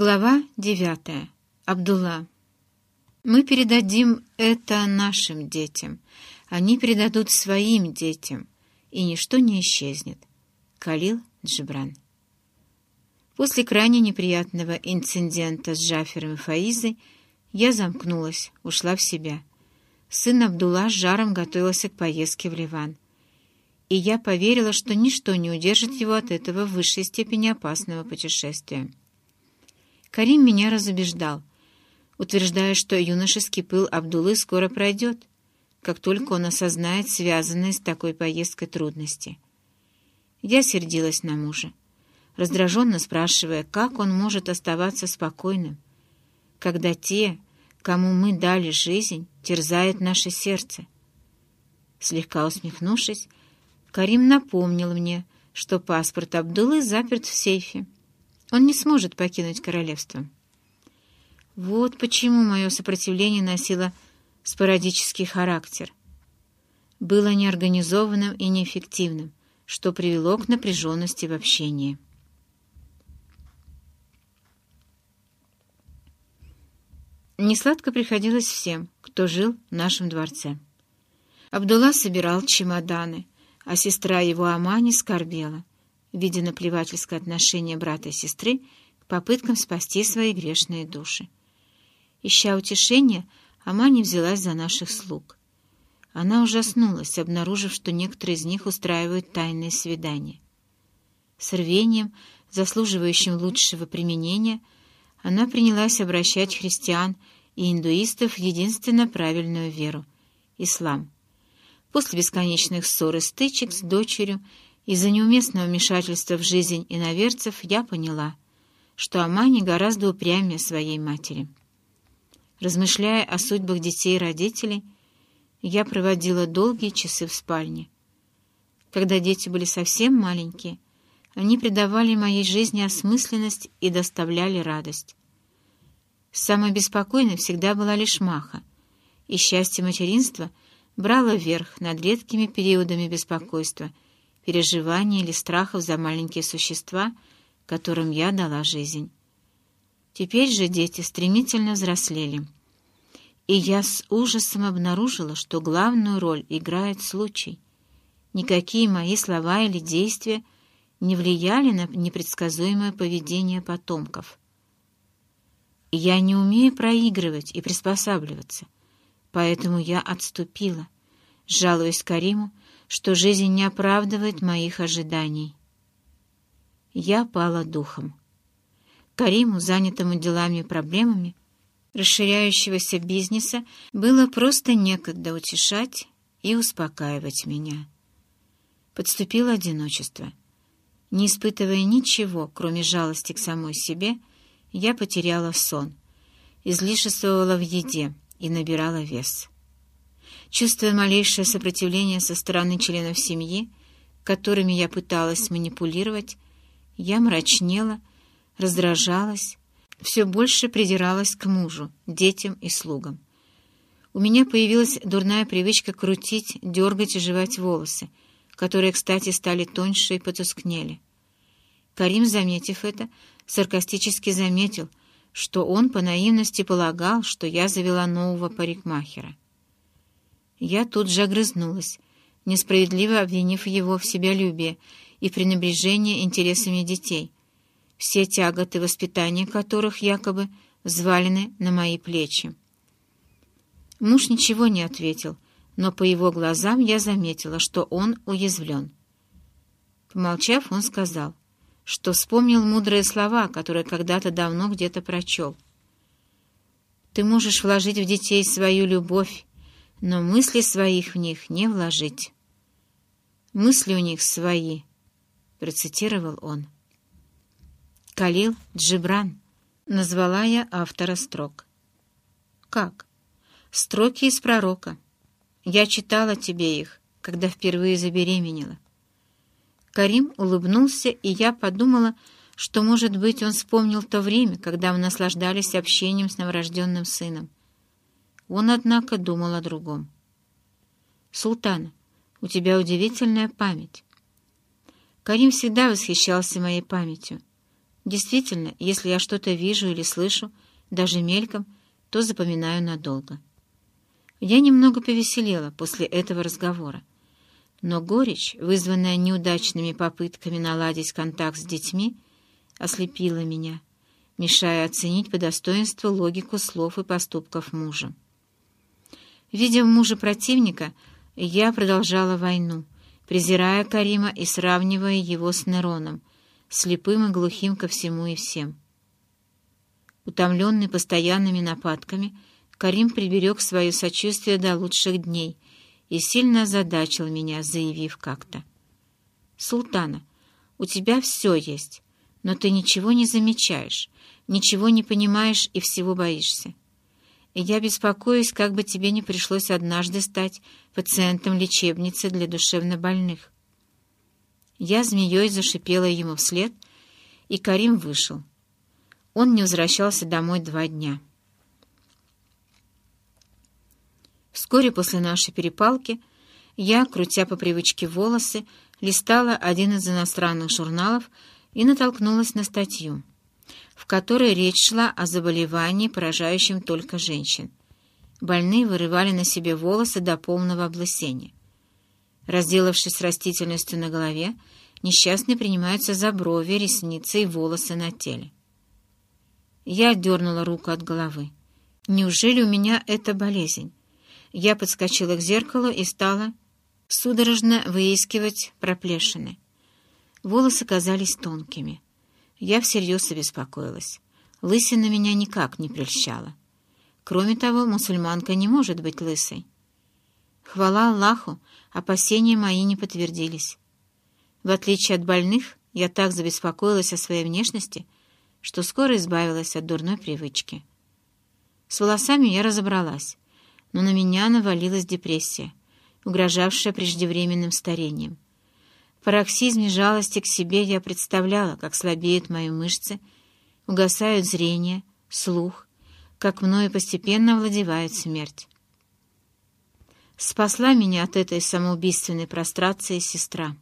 Глава девятая. Абдулла. Мы передадим это нашим детям. Они передадут своим детям, и ничто не исчезнет. Калил Джибран. После крайне неприятного инцидента с Джафером и Фаизой я замкнулась, ушла в себя. Сын Абдулла с жаром готовился к поездке в Ливан. И я поверила, что ничто не удержит его от этого в высшей степени опасного путешествия. Карим меня разубеждал, утверждая, что юношеский пыл Абдулы скоро пройдет, как только он осознает связанные с такой поездкой трудности. Я сердилась на мужа, раздраженно спрашивая, как он может оставаться спокойным, когда те, кому мы дали жизнь, терзают наше сердце. Слегка усмехнувшись, Карим напомнил мне, что паспорт Абдулы заперт в сейфе. Он не сможет покинуть королевство. Вот почему мое сопротивление носило спорадический характер. Было неорганизованным и неэффективным, что привело к напряженности в общении. Несладко приходилось всем, кто жил в нашем дворце. Абдулла собирал чемоданы, а сестра его Амани скорбела — видя наплевательское отношение брата и сестры к попыткам спасти свои грешные души. Ища утешения, Амани взялась за наших слуг. Она ужаснулась, обнаружив, что некоторые из них устраивают тайные свидания. С рвением, заслуживающим лучшего применения, она принялась обращать христиан и индуистов в единственно правильную веру — ислам. После бесконечных ссор и стычек с дочерью из-за неуместного вмешательства в жизнь иноверцев я поняла, что Амани гораздо упрямее своей матери. Размышляя о судьбах детей и родителей, я проводила долгие часы в спальне. Когда дети были совсем маленькие, они придавали моей жизни осмысленность и доставляли радость. Самой беспокойной всегда была лишь Маха, и счастье материнства брало верх над редкими периодами беспокойства — переживаний или страхов за маленькие существа, которым я дала жизнь. Теперь же дети стремительно взрослели, и я с ужасом обнаружила, что главную роль играет случай. Никакие мои слова или действия не влияли на непредсказуемое поведение потомков. Я не умею проигрывать и приспосабливаться, поэтому я отступила, жалуясь Кариму, что жизнь не оправдывает моих ожиданий. Я пала духом. Кариму, занятому делами и проблемами, расширяющегося бизнеса, было просто некогда утешать и успокаивать меня. Подступило одиночество. Не испытывая ничего, кроме жалости к самой себе, я потеряла сон, излишествовала в еде и набирала вес. Чувствуя малейшее сопротивление со стороны членов семьи, которыми я пыталась манипулировать, я мрачнела, раздражалась, все больше придиралась к мужу, детям и слугам. У меня появилась дурная привычка крутить, дергать и жевать волосы, которые, кстати, стали тоньше и потускнели. Карим, заметив это, саркастически заметил, что он по наивности полагал, что я завела нового парикмахера. Я тут же огрызнулась, несправедливо обвинив его в себялюбие и пренебрежении интересами детей, все тяготы воспитания которых якобы взвалены на мои плечи. Муж ничего не ответил, но по его глазам я заметила, что он уязвлен. Помолчав, он сказал, что вспомнил мудрые слова, которые когда-то давно где-то прочел. «Ты можешь вложить в детей свою любовь, но мысли своих в них не вложить. «Мысли у них свои», — процитировал он. «Калил Джибран», — назвала я автора строк. «Как?» «Строки из пророка. Я читала тебе их, когда впервые забеременела». Карим улыбнулся, и я подумала, что, может быть, он вспомнил то время, когда мы наслаждались общением с новорожденным сыном. Он, однако, думал о другом. «Султан, у тебя удивительная память». Карим всегда восхищался моей памятью. Действительно, если я что-то вижу или слышу, даже мельком, то запоминаю надолго. Я немного повеселела после этого разговора, но горечь, вызванная неудачными попытками наладить контакт с детьми, ослепила меня, мешая оценить по достоинству логику слов и поступков мужа. Видя в муже противника, я продолжала войну, презирая Карима и сравнивая его с Нероном, слепым и глухим ко всему и всем. Утомленный постоянными нападками, Карим приберег свое сочувствие до лучших дней и сильно озадачил меня, заявив как-то. «Султана, у тебя все есть, но ты ничего не замечаешь, ничего не понимаешь и всего боишься. Я беспокоюсь, как бы тебе не пришлось однажды стать пациентом лечебницы для душевнобольных». Я змеей зашипела ему вслед, и Карим вышел. Он не возвращался домой два дня. Вскоре после нашей перепалки я, крутя по привычке волосы, листала один из иностранных журналов и натолкнулась на статью, в которой речь шла о заболевании, поражающем только женщин. Больные вырывали на себе волосы до полного облысения. Разделавшись растительностью на голове, несчастные принимаются за брови, ресницы и волосы на теле. Я отдернула руку от головы. Неужели у меня это болезнь? Я подскочила к зеркалу и стала судорожно выискивать проплешины. Волосы казались тонкими. Я всерьез обеспокоилась. Лысина меня никак не прельщала. Кроме того, мусульманка не может быть лысой. Хвала Аллаху, опасения мои не подтвердились. В отличие от больных, я так забеспокоилась о своей внешности — что скоро избавилась от дурной привычки. С волосами я разобралась, но на меня навалилась депрессия, угрожавшая преждевременным старением. В пароксизме жалости к себе я представляла, как слабеют мои мышцы, угасают зрение, слух, как мною постепенно овладевает смерть. Спасла меня от этой самоубийственной прострации сестра.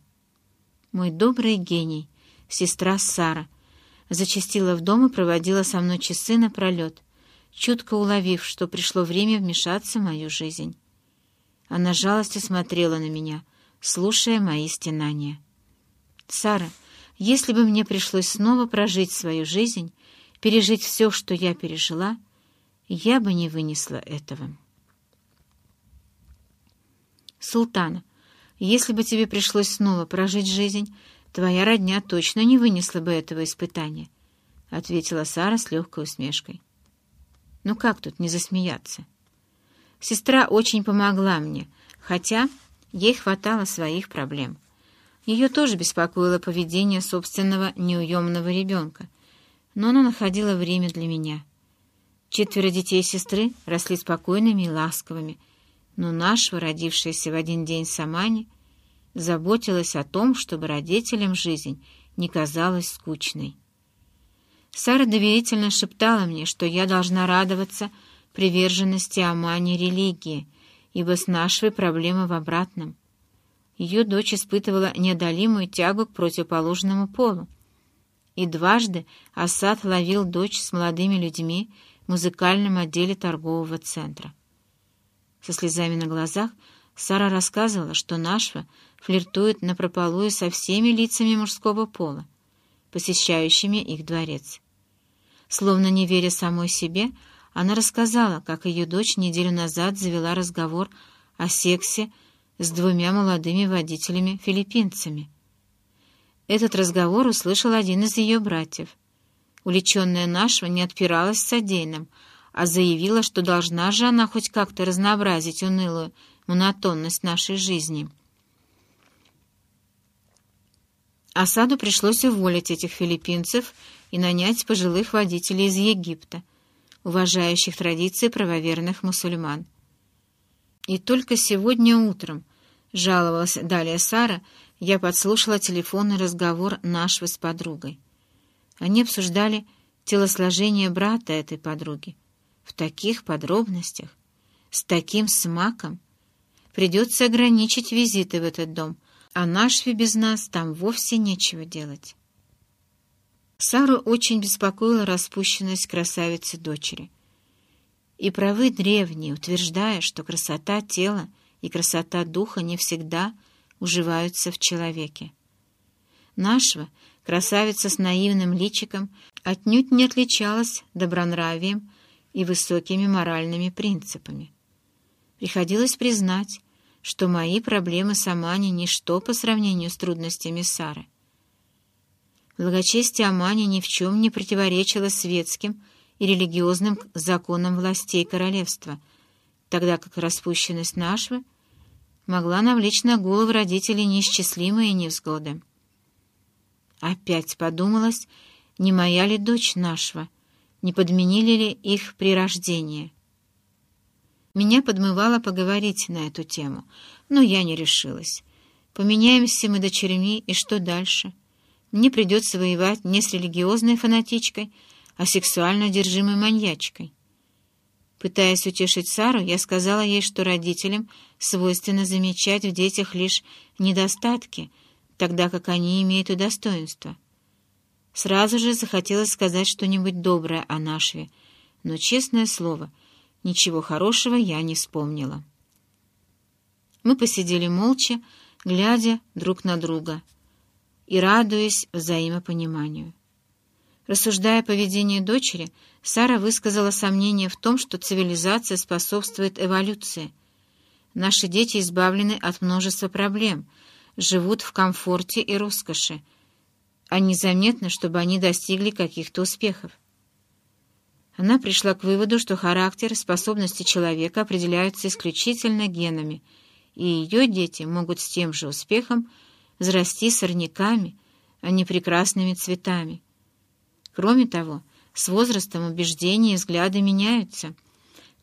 Мой добрый гений, сестра Сара — зачастила в дом и проводила со мной часы напролет, чутко уловив, что пришло время вмешаться в мою жизнь. Она жалостью смотрела на меня, слушая мои стенания. «Сара, если бы мне пришлось снова прожить свою жизнь, пережить все, что я пережила, я бы не вынесла этого». «Султана, если бы тебе пришлось снова прожить жизнь, твоя родня точно не вынесла бы этого испытания», — ответила Сара с легкой усмешкой. «Ну как тут не засмеяться?» Сестра очень помогла мне, хотя ей хватало своих проблем. Ее тоже беспокоило поведение собственного неуемного ребенка, но она находила время для меня. Четверо детей сестры росли спокойными и ласковыми, но нашего, родившаяся в один день Самани, заботилась о том, чтобы родителям жизнь не казалась скучной. Сара доверительно шептала мне, что я должна радоваться приверженности Амани религии, ибо с нашей проблемой в обратном. Ее дочь испытывала неодолимую тягу к противоположному полу. И дважды Асад ловил дочь с молодыми людьми в музыкальном отделе торгового центра. Со слезами на глазах Сара рассказывала, что Нашва флиртует напропалую со всеми лицами мужского пола, посещающими их дворец. Словно не веря самой себе, она рассказала, как ее дочь неделю назад завела разговор о сексе с двумя молодыми водителями-филиппинцами. Этот разговор услышал один из ее братьев. Уличенная Нашва не отпиралась с содеянным, а заявила, что должна же она хоть как-то разнообразить унылую монотонность нашей жизни. Осаду пришлось уволить этих филиппинцев и нанять пожилых водителей из Египта, уважающих традиции правоверных мусульман. И только сегодня утром, жаловалась далее Сара, я подслушала телефонный разговор нашего с подругой. Они обсуждали телосложение брата этой подруги в таких подробностях, с таким смаком, Придется ограничить визиты в этот дом, а Нашве без нас там вовсе нечего делать. Сару очень беспокоила распущенность красавицы-дочери. И правы древние, утверждая, что красота тела и красота духа не всегда уживаются в человеке. Нашего, красавица с наивным личиком, отнюдь не отличалась добронравием и высокими моральными принципами. Приходилось признать, что мои проблемы с Амани — ничто по сравнению с трудностями Сары. Благочестие Амани ни в чем не противоречило светским и религиозным законам властей королевства, тогда как распущенность нашего могла навлечь на головы родителей неисчислимые невзгоды. Опять подумалось, не моя ли дочь нашего, не подменили ли их при рождении. Меня подмывало поговорить на эту тему, но я не решилась. Поменяемся мы дочерьми, и что дальше — мне придется воевать не с религиозной фанатичкой, а сексуально одержимой маньячкой. Пытаясь утешить Сару, я сказала ей, что родителям свойственно замечать в детях лишь недостатки, тогда как они имеют и достоинства. Сразу же захотелось сказать что-нибудь доброе о Нашве, но, честное слово, ничего хорошего я не вспомнила. Мы посидели молча, глядя друг на друга — и радуясь взаимопониманию. Рассуждая о поведении дочери, Сара высказала сомнение в том, что цивилизация способствует эволюции. Наши дети избавлены от множества проблем, живут в комфорте и роскоши, а незаметно, чтобы они достигли каких-то успехов. Она пришла к выводу, что характер способности человека определяются исключительно генами, и ее дети могут с тем же успехом взрасти сорняками, а не прекрасными цветами. Кроме того, с возрастом убеждения и взгляды меняются.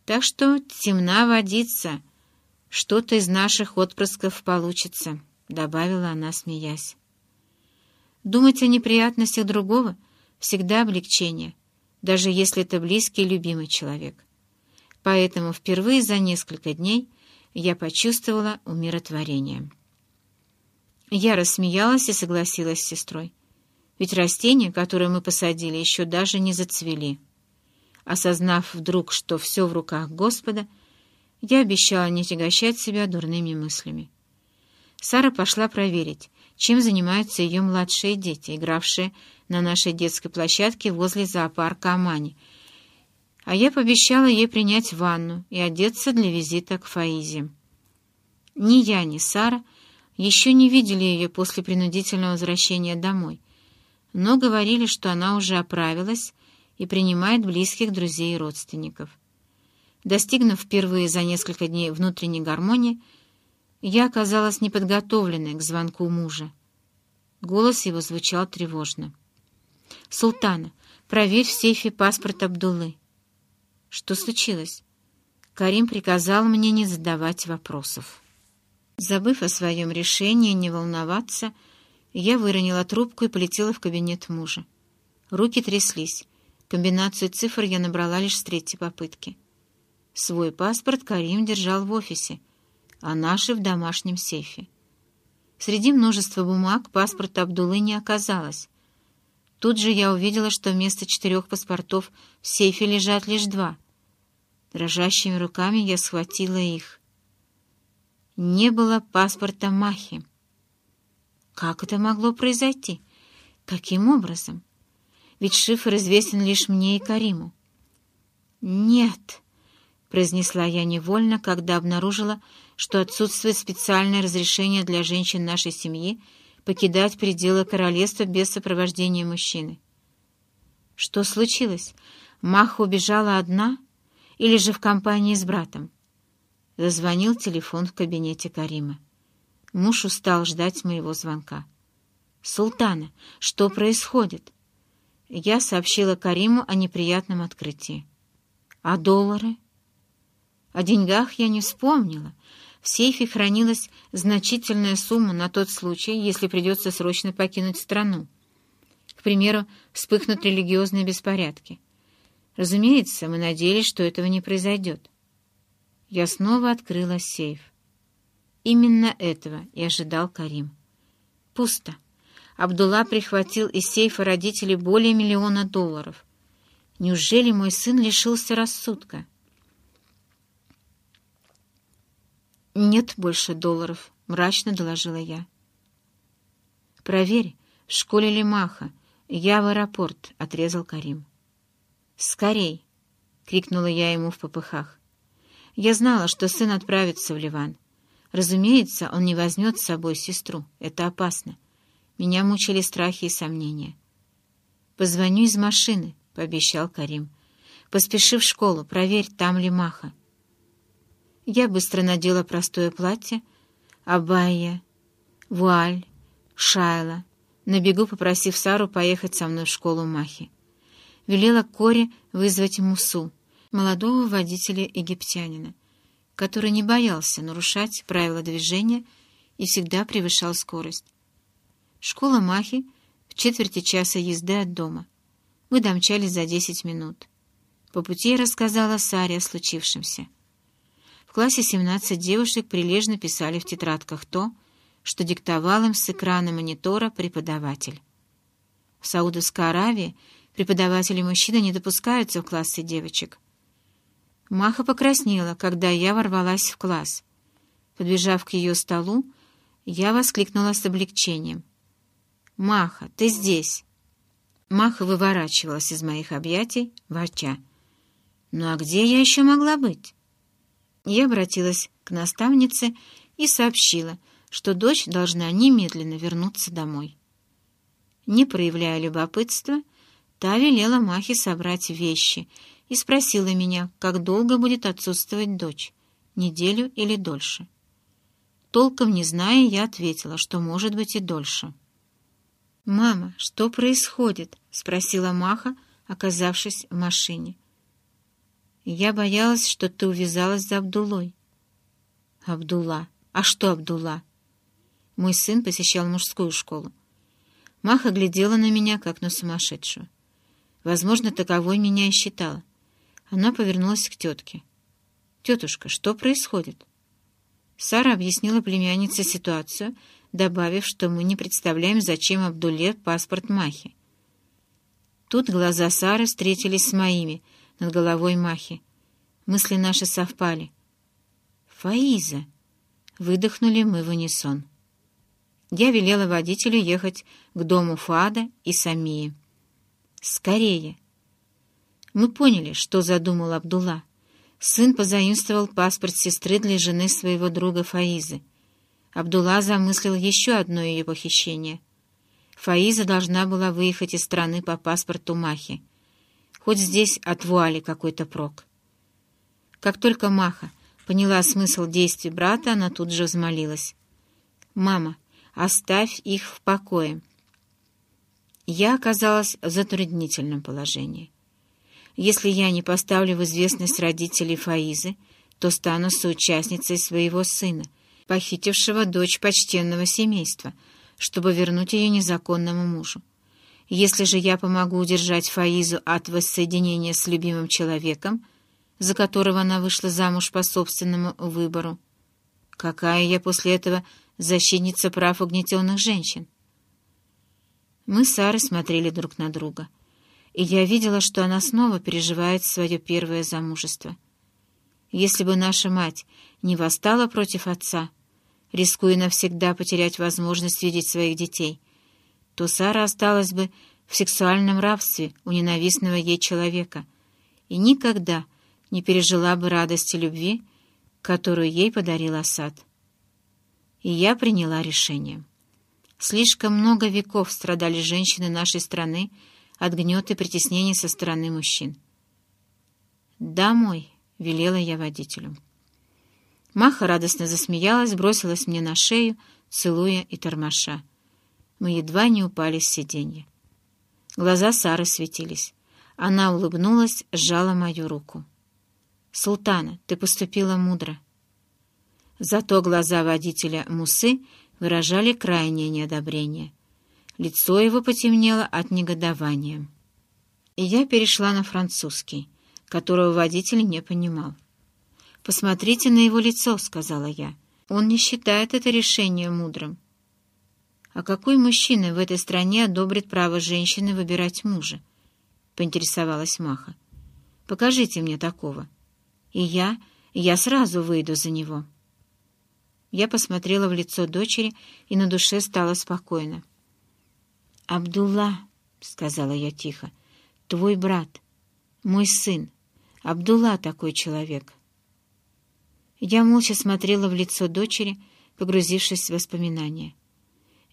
Так что темна водица, что-то из наших отпрысков получится, — добавила она, смеясь. Думать о неприятностях другого — всегда облегчение, даже если это близкий любимый человек. Поэтому впервые за несколько дней я почувствовала умиротворение. Я рассмеялась и согласилась с сестрой. Ведь растения, которые мы посадили, еще даже не зацвели. Осознав вдруг, что все в руках Господа, я обещала не тягощать себя дурными мыслями. Сара пошла проверить, чем занимаются ее младшие дети, игравшие на нашей детской площадке возле зоопарка Амани, а я пообещала ей принять ванну и одеться для визита к Фаизе. Ни я, ни Сара еще не видели ее после принудительного возвращения домой, но говорили, что она уже оправилась и принимает близких друзей и родственников. Достигнув впервые за несколько дней внутренней гармонии, я оказалась неподготовленной к звонку мужа. Голос его звучал тревожно. «Султана, проверь в сейфе паспорт Абдуллы». «Что случилось?» Карим приказал мне не задавать вопросов. Забыв о своем решении не волноваться, я выронила трубку и полетела в кабинет мужа. Руки тряслись. Комбинацию цифр я набрала лишь с третьей попытки. Свой паспорт Карим держал в офисе, а наши — в домашнем сейфе. Среди множества бумаг паспорта Абдулы не оказалось. Тут же я увидела, что вместо четырех паспортов в сейфе лежат лишь два. Дрожащими руками я схватила их — не было паспорта Махи. Как это могло произойти? Каким образом? Ведь шифр известен лишь мне и Кариму. «Нет», — произнесла я невольно, когда обнаружила, что отсутствует специальное разрешение для женщин нашей семьи покидать пределы королевства без сопровождения мужчины. Что случилось? Маха убежала одна или же в компании с братом? Зазвонил телефон в кабинете Карима. Муж устал ждать моего звонка. «Султана, что происходит?» Я сообщила Кариму о неприятном открытии. «А доллары?» О деньгах я не вспомнила. В сейфе хранилась значительная сумма на тот случай, если придется срочно покинуть страну. К примеру, вспыхнут религиозные беспорядки. Разумеется, мы надеялись, что этого не произойдет я снова открыла сейф. Именно этого и ожидал Карим. Пусто. Абдулла прихватил из сейфа родителей более миллиона долларов. Неужели мой сын лишился рассудка? «Нет больше долларов», — мрачно доложила я. «Проверь, в школе ли Маха. Я в аэропорт», — отрезал Карим. «Скорей!» — крикнула я ему в попыхах. Я знала, что сын отправится в Ливан. Разумеется, он не возьмет с собой сестру. Это опасно. Меня мучили страхи и сомнения. «Позвоню из машины», — пообещал Карим. «Поспеши в школу, проверь, там ли Маха». Я быстро надела простое платье, абайя, вуаль, шайла, на бегу попросив Сару поехать со мной в школу Махи. Велела Коре вызвать Мусу, молодого водителя-египтянина, который не боялся нарушать правила движения и всегда превышал скорость. Школа Махи в четверти часа езды от дома. Мы домчались за десять минут. По пути я рассказала Саре о случившемся. В классе 17 девушек прилежно писали в тетрадках то, что диктовал им с экрана монитора преподаватель. В Саудовской Аравии преподаватели-мужчины не допускаются в классы девочек. Маха покраснела, когда я ворвалась в класс. Подбежав к ее столу, я воскликнула с облегчением. «Маха, ты здесь!» Маха выворачивалась из моих объятий, ворча. «Ну а где я еще могла быть?» Я обратилась к наставнице и сообщила, что дочь должна немедленно вернуться домой. Не проявляя любопытства, та велела Махе собрать вещи и спросила меня, как долго будет отсутствовать дочь, неделю или дольше. Толком не зная, я ответила, что может быть и дольше. «Мама, что происходит?» — спросила Маха, оказавшись в машине. Я боялась, что ты увязалась за Абдулой. Абдулла. А что Абдулла? Мой сын посещал мужскую школу. Маха глядела на меня, как на сумасшедшую. Возможно, таковой меня и считала. Она повернулась к тетке. «Тетушка, что происходит?» Сара объяснила племяннице ситуацию, добавив, что мы не представляем, зачем Абдулле паспорт Махи. Тут глаза Сары встретились с моими — над головой Махи. Мысли наши совпали. «Фаиза!» — выдохнули мы в унисон. Я велела водителю ехать к дому Фада и Самии. «Скорее!» Мы поняли, что задумал Абдулла. Сын позаимствовал паспорт сестры для жены своего друга Фаизы. Абдулла замыслил еще одно ее похищение. Фаиза должна была выехать из страны по паспорту Махи. Хоть здесь от вуали какой-то прок. Как только Маха поняла смысл действий брата, она тут же взмолилась. «Мама, оставь их в покое». Я оказалась в затруднительном положении. Если я не поставлю в известность родителей Фаизы, то стану соучастницей своего сына, похитившего дочь почтенного семейства, чтобы вернуть ее незаконному мужу. Если же я помогу удержать Фаизу от воссоединения с любимым человеком, за которого она вышла замуж по собственному выбору, какая я после этого защитница прав угнетенных женщин? Мы с Сарой смотрели друг на друга, и я видела, что она снова переживает свое первое замужество. Если бы наша мать не восстала против отца, рискуя навсегда потерять возможность видеть своих детей — то Сара осталась бы в сексуальном рабстве у ненавистного ей человека и никогда не пережила бы радости любви, которую ей подарил Асад. И я приняла решение. Слишком много веков страдали женщины нашей страны от гнета и притеснений со стороны мужчин. «Домой», — велела я водителю. Маха радостно засмеялась, бросилась мне на шею, целуя и тормоша. Мы едва не упали с сиденья. Глаза Сары светились. Она улыбнулась, сжала мою руку. «Султана, ты поступила мудро». Зато глаза водителя Мусы выражали крайнее неодобрение. Лицо его потемнело от негодования. И я перешла на французский, которого водитель не понимал. «Посмотрите на его лицо», — сказала я. «Он не считает это решение мудрым. «А какой мужчина в этой стране одобрит право женщины выбирать мужа?» — поинтересовалась Маха. «Покажите мне такого. И я, я сразу выйду за него». Я посмотрела в лицо дочери, и на душе стало спокойно. «Абдулла», — сказала я тихо, — «твой брат, мой сын, Абдулла такой человек». Я молча смотрела в лицо дочери, погрузившись в воспоминания.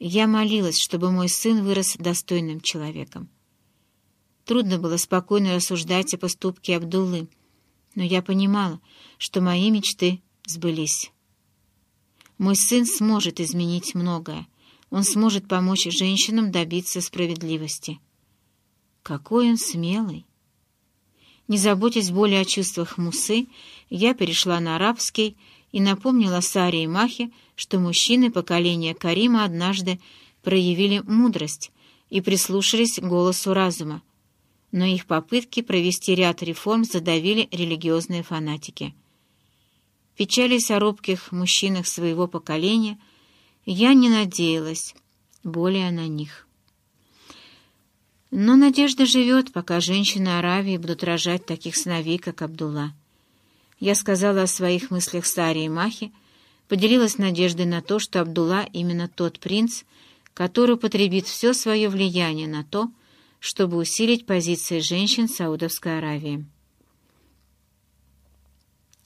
Я молилась, чтобы мой сын вырос достойным человеком. Трудно было спокойно рассуждать о поступке Абдуллы, но я понимала, что мои мечты сбылись. Мой сын сможет изменить многое. Он сможет помочь женщинам добиться справедливости. Какой он смелый! Не заботясь более о чувствах Мусы, я перешла на арабский и напомнила Саре и Махе, что мужчины поколения Карима однажды проявили мудрость и прислушались к голосу разума, но их попытки провести ряд реформ задавили религиозные фанатики. Печались о робких мужчинах своего поколения, я не надеялась более на них. Но надежда живет, пока женщины Аравии будут рожать таких сыновей, как Абдулла. Я сказала о своих мыслях Саре и Махе, поделилась надеждой на то, что Абдулла именно тот принц, который употребит все свое влияние на то, чтобы усилить позиции женщин Саудовской Аравии.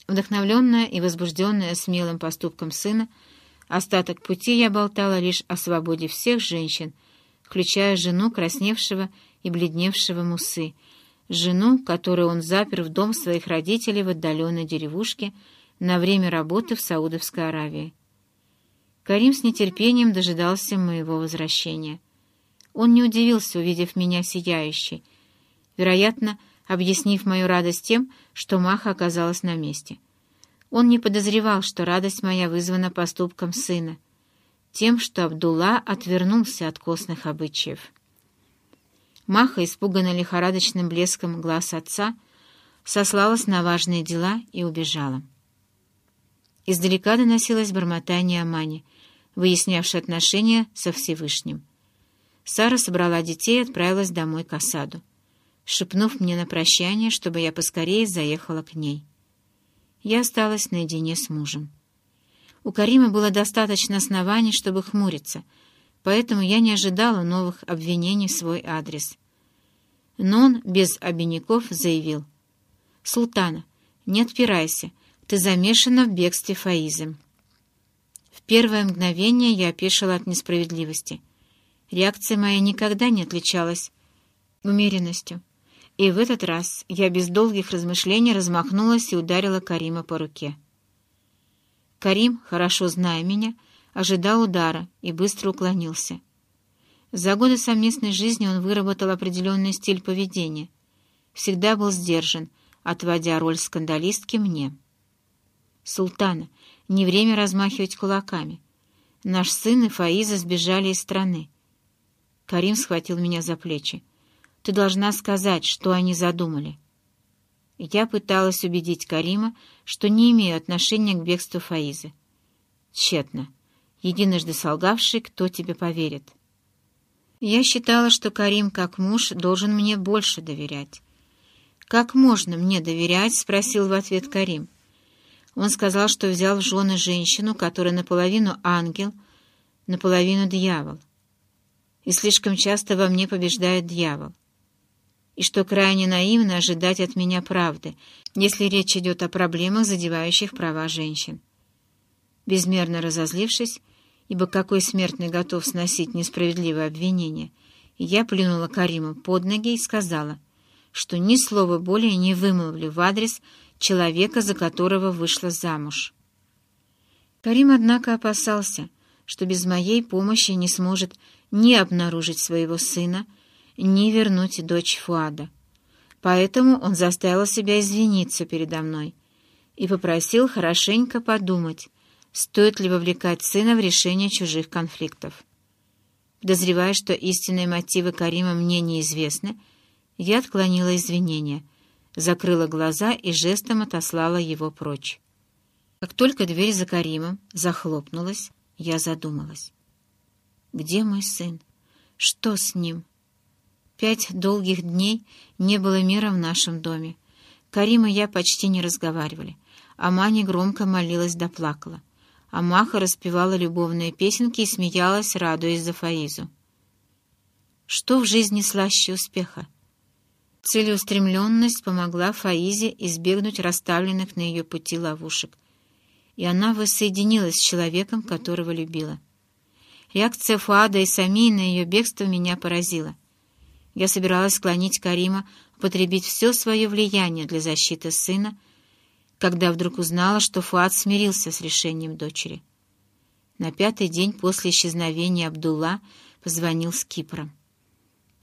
Вдохновленная и возбужденная смелым поступком сына, остаток пути я болтала лишь о свободе всех женщин, включая жену красневшего и бледневшего Мусы, жену, которую он запер в дом своих родителей в отдаленной деревушке на время работы в Саудовской Аравии. Карим с нетерпением дожидался моего возвращения. Он не удивился, увидев меня сияющей, вероятно, объяснив мою радость тем, что Маха оказалась на месте. Он не подозревал, что радость моя вызвана поступком сына, тем, что Абдулла отвернулся от костных обычаев. Маха, испуганная лихорадочным блеском глаз отца, сослалась на важные дела и убежала. Издалека доносилось бормотание Амани, выяснявшее отношения со Всевышним. Сара собрала детей и отправилась домой к осаду, шепнув мне на прощание, чтобы я поскорее заехала к ней. Я осталась наедине с мужем. У Карима было достаточно оснований, чтобы хмуриться — поэтому я не ожидала новых обвинений в свой адрес. Но он без обиняков заявил. «Султана, не отпирайся, ты замешана в бегстве Фаизы». В первое мгновение я опешила от несправедливости. Реакция моя никогда не отличалась умеренностью. И в этот раз я без долгих размышлений размахнулась и ударила Карима по руке. Карим, хорошо зная меня, ожидал удара и быстро уклонился. За годы совместной жизни он выработал определенный стиль поведения. Всегда был сдержан, отводя роль скандалистки мне. «Султана, не время размахивать кулаками. Наш сын и Фаиза сбежали из страны». Карим схватил меня за плечи. «Ты должна сказать, что они задумали». Я пыталась убедить Карима, что не имею отношения к бегству Фаизы. Тщетно единожды солгавший, кто тебе поверит. Я считала, что Карим, как муж, должен мне больше доверять. «Как можно мне доверять?» — спросил в ответ Карим. Он сказал, что взял в жены женщину, которая наполовину ангел, наполовину дьявол. И слишком часто во мне побеждает дьявол. И что крайне наивно ожидать от меня правды, если речь идет о проблемах, задевающих права женщин. Безмерно разозлившись, ибо какой смертный готов сносить несправедливое обвинение, я плюнула Кариму под ноги и сказала, что ни слова более не вымолвлю в адрес человека, за которого вышла замуж. Карим, однако, опасался, что без моей помощи не сможет ни обнаружить своего сына, ни вернуть дочь Фуада. Поэтому он заставил себя извиниться передо мной и попросил хорошенько подумать, стоит ли вовлекать сына в решение чужих конфликтов. Подозревая, что истинные мотивы Карима мне неизвестны, я отклонила извинения, закрыла глаза и жестом отослала его прочь. Как только дверь за Каримом захлопнулась, я задумалась. Где мой сын? Что с ним? Пять долгих дней не было мира в нашем доме. Карим и я почти не разговаривали. А Маня громко молилась да плакала. А Маха распевала любовные песенки и смеялась, радуясь за Фаизу. Что в жизни слаще успеха? Целеустремленность помогла Фаизе избегнуть расставленных на ее пути ловушек, и она воссоединилась с человеком, которого любила. Реакция Фуада и Самии на ее бегство меня поразила. Я собиралась склонить Карима употребить все свое влияние для защиты сына, когда вдруг узнала, что Фуад смирился с решением дочери. На пятый день после исчезновения Абдулла позвонил с Кипра.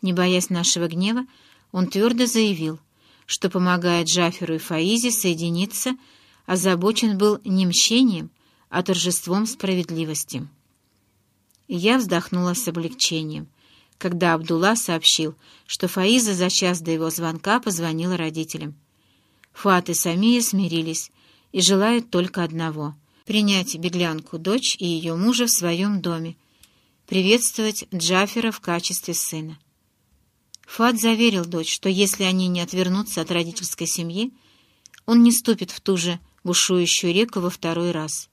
Не боясь нашего гнева, он твердо заявил, что помогает Джаферу и Фаизе соединиться, озабочен был не мщением, а торжеством справедливости. Я вздохнула с облегчением, когда Абдулла сообщил, что Фаиза за час до его звонка позвонила родителям. Фат и Самия смирились и желают только одного — принять беглянку, дочь и ее мужа в своем доме, приветствовать Джафера в качестве сына. Фат заверил дочь, что если они не отвернутся от родительской семьи, он не ступит в ту же бушующую реку во второй раз.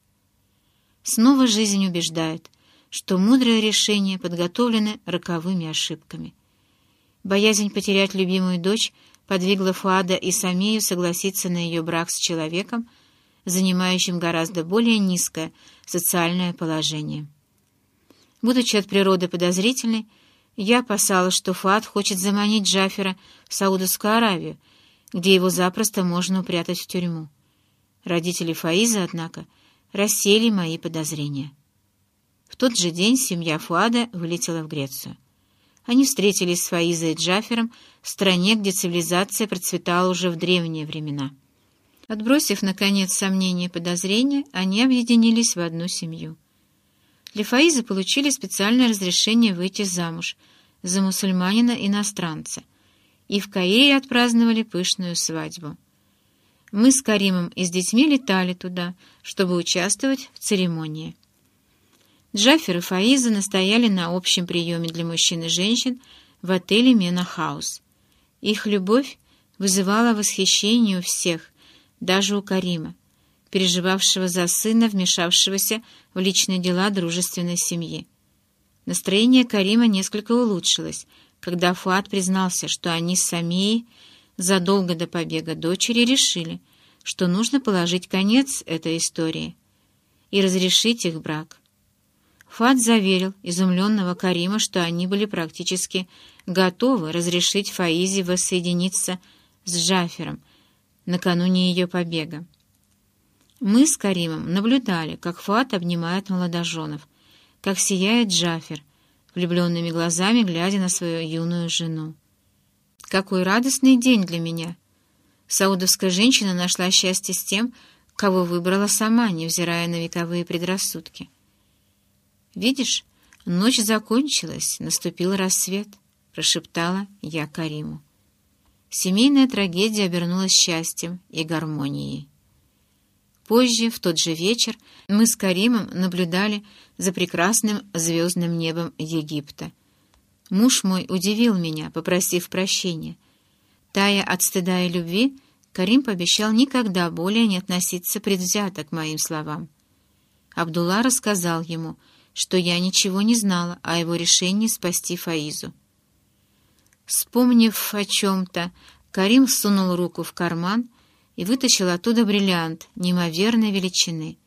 Снова жизнь убеждает, что мудрые решения подготовлены роковыми ошибками. Боязнь потерять любимую дочь подвигла Фуада и Самию согласиться на ее брак с человеком, занимающим гораздо более низкое социальное положение. Будучи от природы подозрительной, я опасалась, что Фуад хочет заманить Джафера в Саудовскую Аравию, где его запросто можно упрятать в тюрьму. Родители Фаиза, однако, рассеяли мои подозрения. Тот же день семья Фуада вылетела в Грецию. Они встретились с Фаизой и Джафером в стране, где цивилизация процветала уже в древние времена. Отбросив, наконец, сомнения и подозрения, они объединились в одну семью. Для Фаизы получили специальное разрешение выйти замуж за мусульманина-иностранца и в Каире отпраздновали пышную свадьбу. Мы с Каримом и с детьми летали туда, чтобы участвовать в церемонии. Джафер и Фаиза настояли на общем приеме для мужчин и женщин в отеле «Мена Хаус». Их любовь вызывала восхищение у всех, даже у Карима, переживавшего за сына, вмешавшегося в личные дела дружественной семьи. Настроение Карима несколько улучшилось, когда Фуат признался, что они с Самией задолго до побега дочери решили, что нужно положить конец этой истории и разрешить их брак. Фат заверил изумленного Карима, что они были практически готовы разрешить Фаизе воссоединиться с Джафером накануне ее побега. Мы с Каримом наблюдали, как Фат обнимает молодоженов, как сияет Джафер, влюбленными глазами глядя на свою юную жену. Какой радостный день для меня! Саудовская женщина нашла счастье с тем, кого выбрала сама, невзирая на вековые предрассудки. «Видишь, ночь закончилась, наступил рассвет», — прошептала я Кариму. Семейная трагедия обернулась счастьем и гармонией. Позже, в тот же вечер, мы с Каримом наблюдали за прекрасным звездным небом Египта. Муж мой удивил меня, попросив прощения. Тая от стыда и любви, Карим пообещал никогда более не относиться предвзято к моим словам. Абдулла рассказал ему — что я ничего не знала о его решении спасти Фаизу. Вспомнив о чем-то, Карим сунул руку в карман и вытащил оттуда бриллиант неимоверной величины.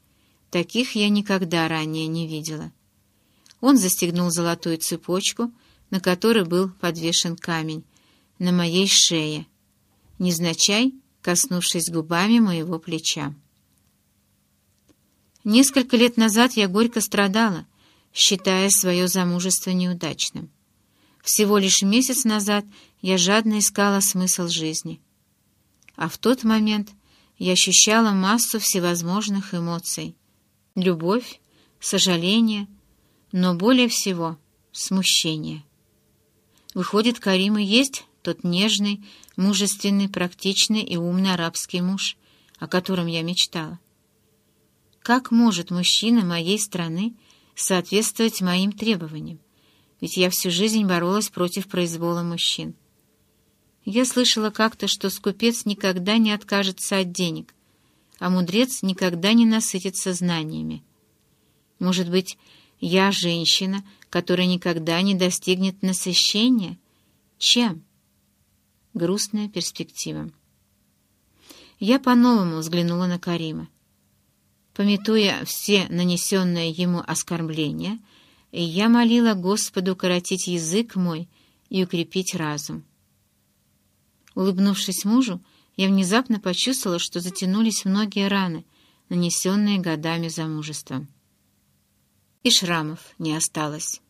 Таких я никогда ранее не видела. Он застегнул золотую цепочку, на которой был подвешен камень, на моей шее, незначай коснувшись губами моего плеча. Несколько лет назад я горько страдала, считая свое замужество неудачным. Всего лишь месяц назад я жадно искала смысл жизни. А в тот момент я ощущала массу всевозможных эмоций. Любовь, сожаление, но более всего смущение. Выходит, Карим и есть тот нежный, мужественный, практичный и умный арабский муж, о котором я мечтала. Как может мужчина моей страны соответствовать моим требованиям. ведь я всю жизнь боролась против произвола мужчин. Я слышала как-то, что скупец никогда не откажется от денег, а мудрец никогда не насытится знаниями. Может быть, я женщина, которая никогда не достигнет насыщения? Чем? Грустная перспектива. Я по-новому взглянула на Карима. Пометуя все нанесенные ему оскорбления, я молила Господу коротить язык мой и укрепить разум. Улыбнувшись мужу, я внезапно почувствовала, что затянулись многие раны, нанесенные годами замужества. И шрамов не осталось.